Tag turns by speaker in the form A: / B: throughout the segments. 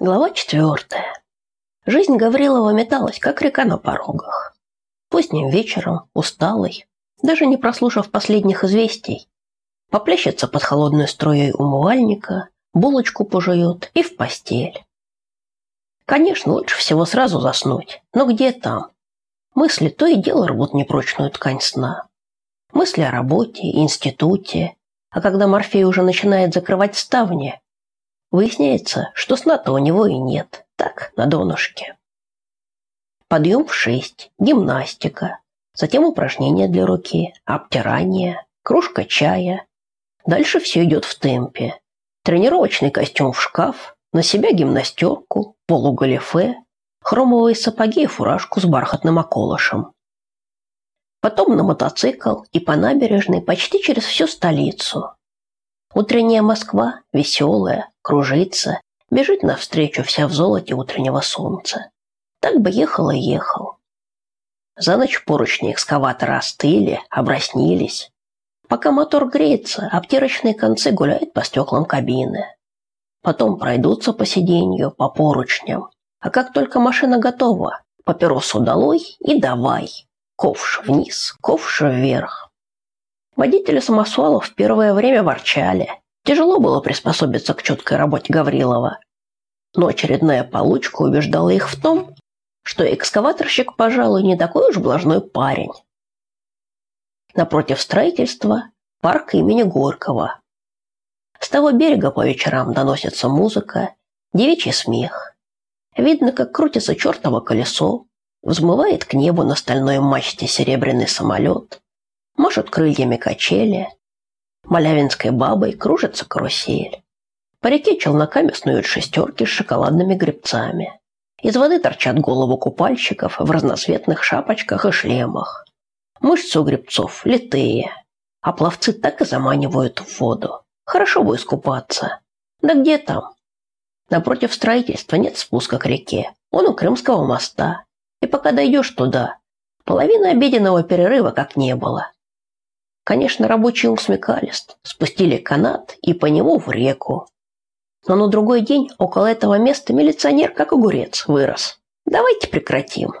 A: Глава четвертая. Жизнь Гаврилова металась, как река на порогах. Поздним вечером, усталый, даже не прослушав последних известий, поплещется под холодной струей умывальника, булочку пожует и в постель. Конечно, лучше всего сразу заснуть, но где там? Мысли то и дело рвут непрочную ткань сна. Мысли о работе, институте, а когда Морфей уже начинает закрывать ставни, Выясняется, что сна-то у него и нет. Так, на донышке. Подъем в шесть, гимнастика, затем упражнения для руки, обтирание, кружка чая. Дальше все идет в темпе. Тренировочный костюм в шкаф, на себя гимнастерку, полугалифе, хромовые сапоги и фуражку с бархатным околышем. Потом на мотоцикл и по набережной почти через всю столицу. Утренняя Москва, веселая, кружится, бежит навстречу вся в золоте утреннего солнца. Так бы ехал и ехал. За ночь поручни экскаватора остыли, оброснились. Пока мотор греется, обтирочные концы гуляют по стеклам кабины. Потом пройдутся по сиденью, по поручням. А как только машина готова, папиросу долой и давай. Ковш вниз, ковш вверх. Водители самосвалов в первое время ворчали. Тяжело было приспособиться к четкой работе Гаврилова. Но очередная получка убеждала их в том, что экскаваторщик, пожалуй, не такой уж блажной парень. Напротив строительства парк имени Горького. С того берега по вечерам доносится музыка, девичий смех. Видно, как крутится чертово колесо, взмывает к небу на стальной мачте серебряный самолет – Машут крыльями качели. Малявинской бабой кружится карусель. По реке челноками снуют шестерки с шоколадными гребцами. Из воды торчат голову купальщиков в разноцветных шапочках и шлемах. Мышцы у гребцов литые, а пловцы так и заманивают в воду. Хорошо бы искупаться. Да где там? Напротив строительства нет спуска к реке. Он у Крымского моста. И пока дойдешь туда, половины обеденного перерыва как не было. Конечно, рабочие усмекались, спустили канат и по нему в реку. Но на другой день около этого места милиционер, как огурец, вырос. Давайте прекратим.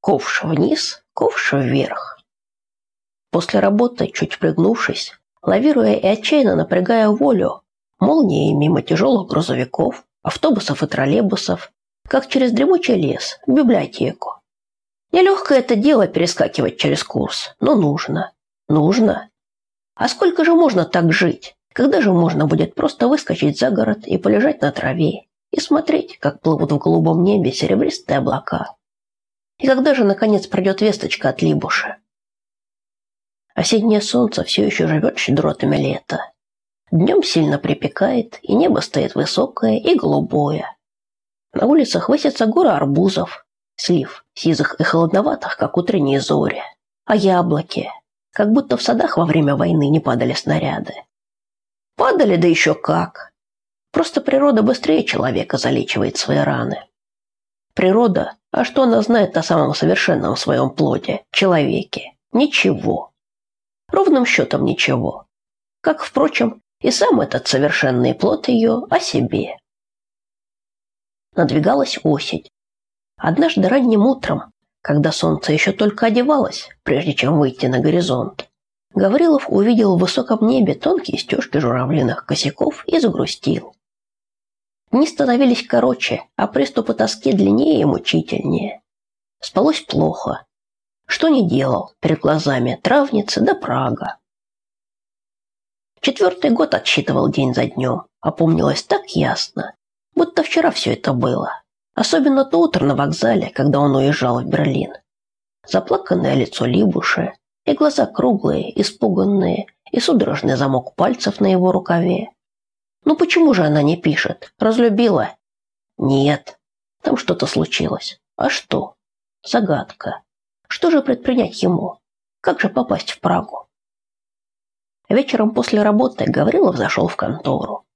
A: Ковш вниз, ковш вверх. После работы, чуть пригнувшись, лавируя и отчаянно напрягая волю, молнией мимо тяжелых грузовиков, автобусов и троллейбусов, как через дремучий лес, в библиотеку. Нелегкое это дело перескакивать через курс, но нужно. Нужно. А сколько же можно так жить? Когда же можно будет просто выскочить за город и полежать на траве и смотреть, как плывут в голубом небе серебристые облака? И когда же, наконец, придет весточка от Либуши? Осеннее солнце все еще живет щедротами лета. Днем сильно припекает, и небо стоит высокое и голубое. На улицах высятся горы арбузов, слив, сизых и холодноватых, как утренние зори. А яблоки, как будто в садах во время войны не падали снаряды. Падали, да еще как. Просто природа быстрее человека залечивает свои раны. Природа, а что она знает о самом совершенном своем плоде, человеке? Ничего. Ровным счетом ничего. Как, впрочем, и сам этот совершенный плод ее о себе. Надвигалась осень. Однажды ранним утром, когда солнце еще только одевалось, прежде чем выйти на горизонт. Гаврилов увидел в высоком небе тонкие стежки журавлиных косяков и загрустил. Дни становились короче, а приступы тоски длиннее и мучительнее. Спалось плохо. Что не делал, перед глазами травницы да Прага. Четвертый год отсчитывал день за днем, опомнилось так ясно, будто вчера все это было. Особенно то утро на вокзале, когда он уезжал в Берлин. Заплаканное лицо Либуши, и глаза круглые, испуганные, и судорожный замок пальцев на его рукаве. Ну почему же она не пишет? Разлюбила? Нет. Там что-то случилось. А что? Загадка. Что же предпринять ему? Как же попасть в Прагу? Вечером после работы Гаврилов зашел в контору.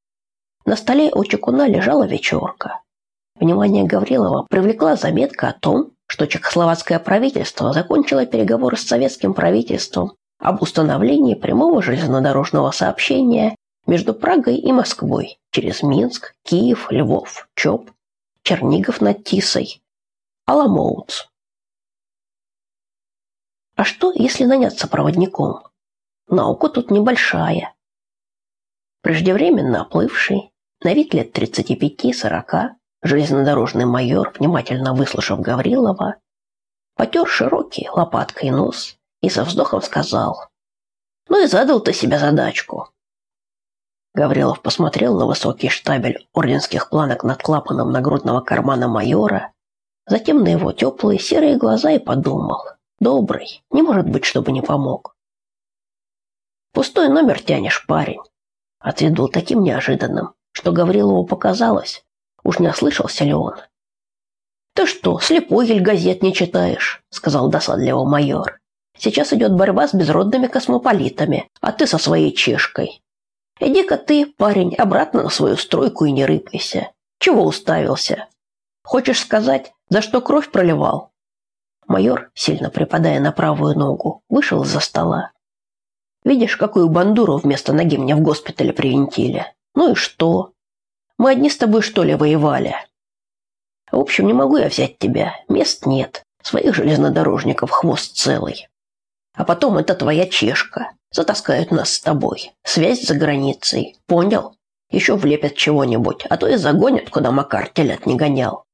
A: На столе у Чекуна лежала вечерка. Внимание Гаврилова привлекла заметка о том, что чехословацкое правительство закончило переговоры с советским правительством об установлении прямого железнодорожного сообщения между Прагой и Москвой, через Минск, Киев, Львов, Чоп, Чернигов над Тисой, Аламоутс. А что, если наняться проводником? Наука тут небольшая. Преждевременно оплывший, на вид лет 35-40, железнодорожный майор, внимательно выслушав Гаврилова, потер широкий лопаткой нос и со вздохом сказал «Ну и задал ты себе задачку». Гаврилов посмотрел на высокий штабель орденских планок над клапаном нагрудного кармана майора, затем на его теплые серые глаза и подумал «Добрый, не может быть, чтобы не помог». «Пустой номер тянешь, парень», ответ был таким неожиданным, что Гаврилову показалось, уж не ослышался ли он. «Ты что, слепой или газет не читаешь?» – сказал досадливо майор. «Сейчас идет борьба с безродными космополитами, а ты со своей чешкой. Иди-ка ты, парень, обратно на свою стройку и не рыпайся. Чего уставился? Хочешь сказать, за что кровь проливал?» Майор, сильно припадая на правую ногу, вышел из-за стола. «Видишь, какую бандуру вместо ноги мне в госпитале привинтили? Ну и что? Мы одни с тобой, что ли, воевали?» В общем, не могу я взять тебя. Мест нет. Своих железнодорожников хвост целый. А потом это твоя чешка. Затаскают нас с тобой. Связь за границей. Понял? Еще влепят чего-нибудь, а то и загонят, куда Макар телят не гонял.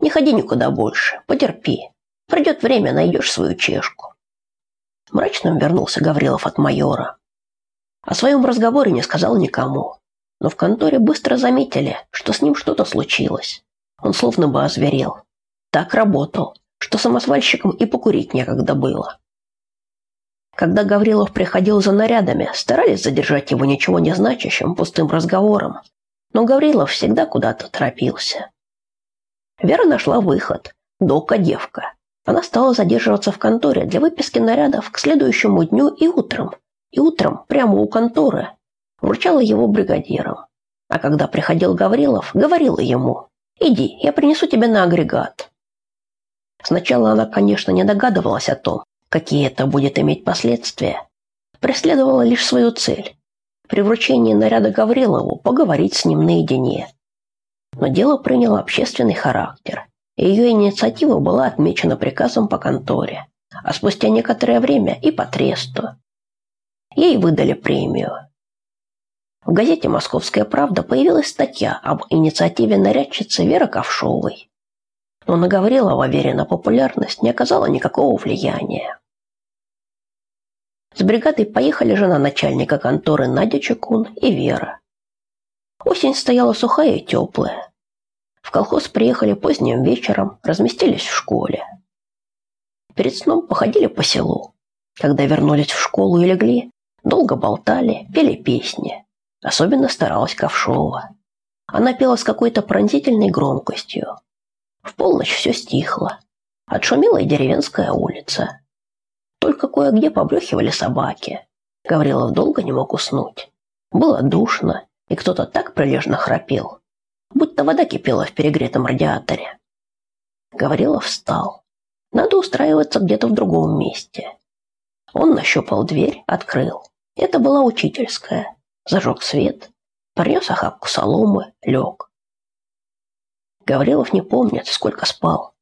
A: Не ходи никуда больше. Потерпи. Придет время, найдешь свою чешку. Мрачным вернулся Гаврилов от майора. О своем разговоре не сказал никому. Но в конторе быстро заметили, что с ним что-то случилось. Он словно бы озверел. Так работал, что самосвальщиком и покурить некогда было. Когда Гаврилов приходил за нарядами, старались задержать его ничего не значащим пустым разговором, но Гаврилов всегда куда-то торопился. Вера нашла выход. Дока девка. Она стала задерживаться в конторе для выписки нарядов к следующему дню и утром. И утром, прямо у конторы, вручала его бригадирам. А когда приходил Гаврилов, говорила ему Иди, я принесу тебе на агрегат. Сначала она, конечно, не догадывалась о том, какие это будет иметь последствия. Преследовала лишь свою цель – при вручении наряда Гаврилову поговорить с ним наедине. Но дело приняло общественный характер, и ее инициатива была отмечена приказом по конторе, а спустя некоторое время и по тресту. Ей выдали премию. В газете «Московская правда» появилась статья об инициативе нарядчицы Веры Ковшовой. Но на Гаврилова верена популярность не оказала никакого влияния. С бригадой поехали жена начальника конторы Надя Чекун и Вера. Осень стояла сухая и теплая. В колхоз приехали поздним вечером, разместились в школе. Перед сном походили по селу. Когда вернулись в школу и легли, долго болтали, пели песни. Особенно старалась Ковшова. Она пела с какой-то пронзительной громкостью. В полночь все стихло. Отшумела и деревенская улица. Только кое-где побрехивали собаки. Гаврилов долго не мог уснуть. Было душно, и кто-то так прилежно храпел, будто вода кипела в перегретом радиаторе. Гаврилов встал. Надо устраиваться где-то в другом месте. Он нащупал дверь, открыл. Это была учительская зажег свет, принес охапку соломы, лег. Гаврилов не помнит, сколько спал.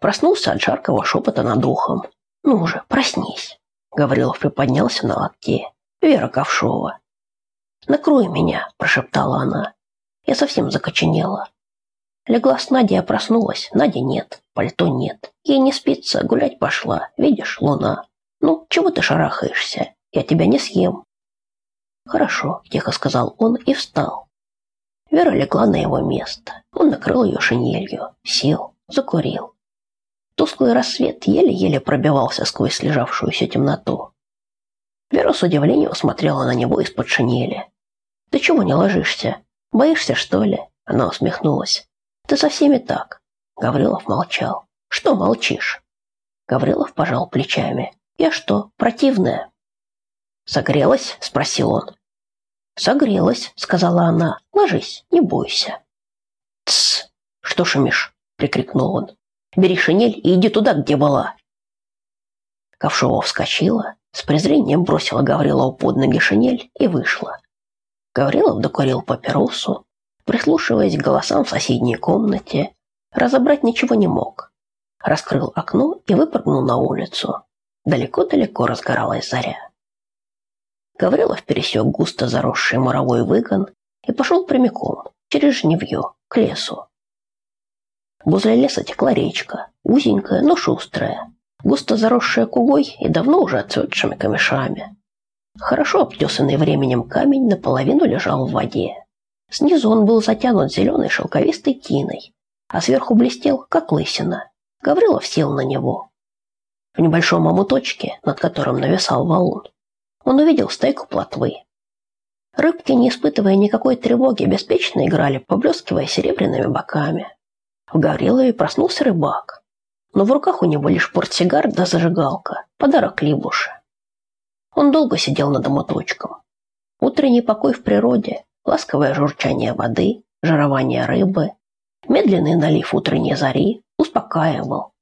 A: Проснулся от жаркого шепота над ухом. «Ну уже, проснись!» Гаврилов приподнялся на локте. «Вера Ковшова!» «Накрой меня!» – прошептала она. Я совсем закоченела. Легла с Надей, а проснулась. Нади нет, пальто нет. Ей не спится, гулять пошла. Видишь, луна. Ну, чего ты шарахаешься? Я тебя не съем. «Хорошо», – тихо сказал он и встал. Вера легла на его место. Он накрыл ее шинелью, сел, закурил. Тусклый рассвет еле-еле пробивался сквозь лежавшуюся темноту. Вера с удивлением смотрела на него из-под шинели. «Ты чего не ложишься? Боишься, что ли?» Она усмехнулась. «Ты со всеми так». Гаврилов молчал. «Что молчишь?» Гаврилов пожал плечами. «Я что, противная?» «Согрелась?» – спросил он. «Согрелась», – сказала она. «Ложись, не бойся». «Тсс! Что шумишь?» – прикрикнул он. «Бери шинель и иди туда, где была». Ковшова вскочила, с презрением бросила Гаврилову под ноги шинель и вышла. Гаврилов докурил папиросу, прислушиваясь к голосам в соседней комнате, разобрать ничего не мог. Раскрыл окно и выпрыгнул на улицу. Далеко-далеко разгоралась заря. Гаврилов пересек густо заросший моровой выгон и пошел прямиком, через жневье, к лесу. Возле леса текла речка, узенькая, но шустрая, густо заросшая кугой и давно уже отцветшими камешами. Хорошо обтесанный временем камень наполовину лежал в воде. Снизу он был затянут зеленой шелковистой тиной, а сверху блестел, как лысина. Гаврилов сел на него. В небольшом омуточке, над которым нависал валун, он увидел стайку плотвы. Рыбки, не испытывая никакой тревоги, беспечно играли, поблескивая серебряными боками. В Гаврилове проснулся рыбак, но в руках у него лишь портсигар да зажигалка, подарок Либуше. Он долго сидел над моточком. Утренний покой в природе, ласковое журчание воды, жирование рыбы, медленный налив утренней зари успокаивал.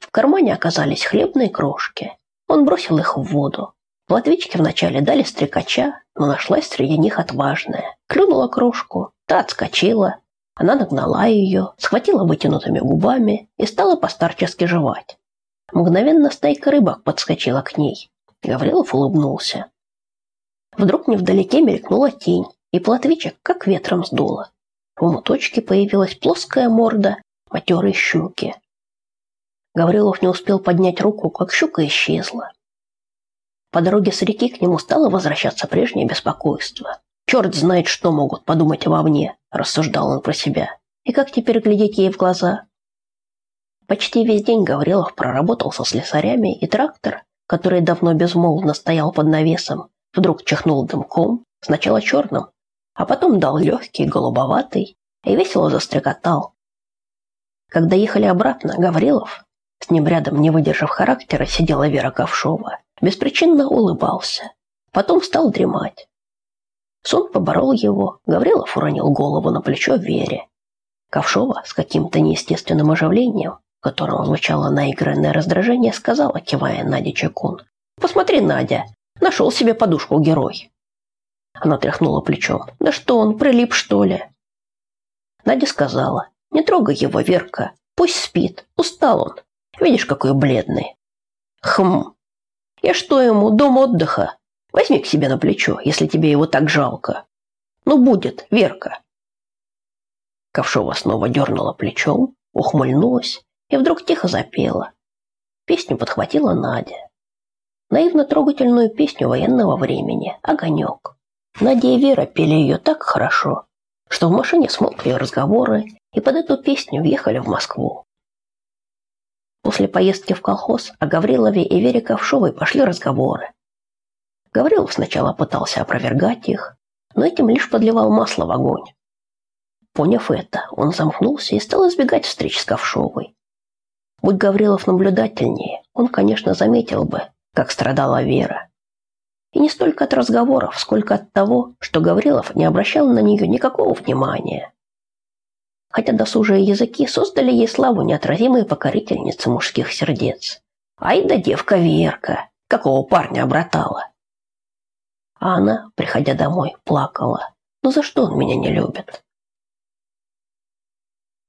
A: В кармане оказались хлебные крошки. Он бросил их в воду. Платвички вначале дали стрекача, но нашлась среди них отважная. Клюнула крошку, та отскочила. Она нагнала ее, схватила вытянутыми губами и стала постарчески жевать. Мгновенно стайка рыбок подскочила к ней. Гаврилов улыбнулся. Вдруг невдалеке мелькнула тень, и плотвичек как ветром сдуло. В моточке появилась плоская морда матерой щуки. Гаврилов не успел поднять руку, как щука исчезла. По дороге с реки к нему стало возвращаться прежнее беспокойство. «Черт знает, что могут подумать вовне», – рассуждал он про себя. «И как теперь глядеть ей в глаза?» Почти весь день Гаврилов проработал со слесарями, и трактор, который давно безмолвно стоял под навесом, вдруг чихнул дымком, сначала черным, а потом дал легкий, голубоватый, и весело застрекотал. Когда ехали обратно, Гаврилов, с ним рядом, не выдержав характера, сидела Вера Ковшова, беспричинно улыбался. Потом стал дремать. Сон поборол его, Гаврилов уронил голову на плечо Вере. Ковшова с каким-то неестественным оживлением которого звучало наигранное раздражение, сказала, кивая Наде Чекун. «Посмотри, Надя, нашел себе подушку герой». Она тряхнула плечом. «Да что он, прилип, что ли?» Надя сказала, «Не трогай его, Верка, пусть спит, устал он. Видишь, какой бледный». «Хм, я что ему, дом отдыха? Возьми к себе на плечо, если тебе его так жалко. Ну, будет, Верка». Ковшова снова дернула плечом, ухмыльнулась и вдруг тихо запела. Песню подхватила Надя. Наивно-трогательную песню военного времени «Огонек». Надя и Вера пели ее так хорошо, что в машине смолкли разговоры и под эту песню въехали в Москву. После поездки в колхоз о Гаврилове и Вере Ковшовой пошли разговоры. Гаврилов сначала пытался опровергать их, но этим лишь подливал масло в огонь. Поняв это, он замкнулся и стал избегать встреч с Ковшовой. Будь Гаврилов наблюдательнее, он, конечно, заметил бы, как страдала Вера. И не столько от разговоров, сколько от того, что Гаврилов не обращал на нее никакого внимания. Хотя досужие языки создали ей славу неотразимой покорительницы мужских сердец. Ай да девка Верка, какого парня обратала. А она, приходя домой, плакала. Ну за что он меня не любит?